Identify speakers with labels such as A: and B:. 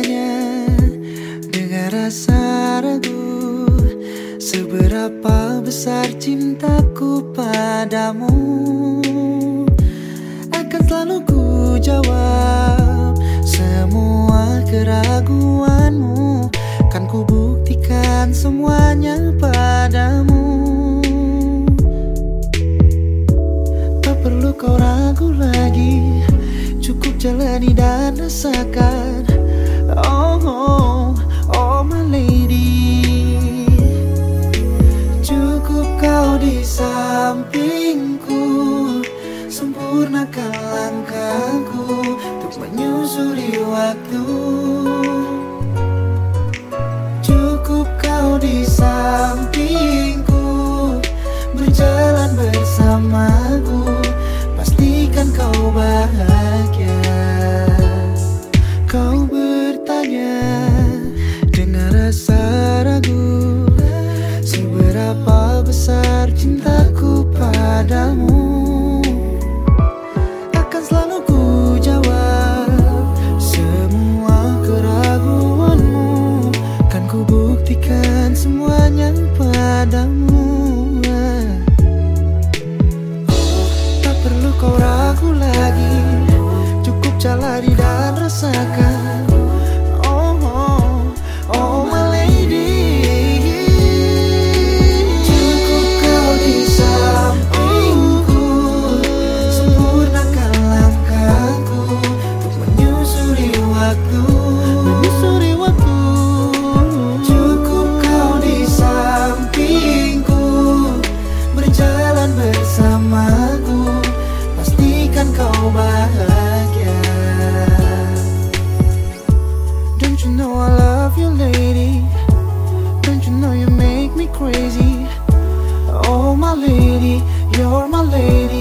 A: bertanya dengan rasa ragu Seberapa besar cintaku padamu. Akan selalu ku jawab Semua keraguanmu Kan ku buktikan semuanya padamu. Tak perlu kau ragu lagi Cukup jalani dan rasakan Oh, oh, oh my lady. Cukup kau di sampingku. Sempurnakan langkahku Untuk menyusuri waktu besar cintaku padamu. Akan selalu ku jawab Semua keraguanmu. Kan ku buktikan semuanya padamu. Tak perlu kau ragu lagi. Cukup jalani aku menyusuri waktu cukup kau di sampingku berjalan bersamaku pastikan kau bahagia. Don't you know I love you lady? Don't you know you make me crazy? Oh my lady you're my lady.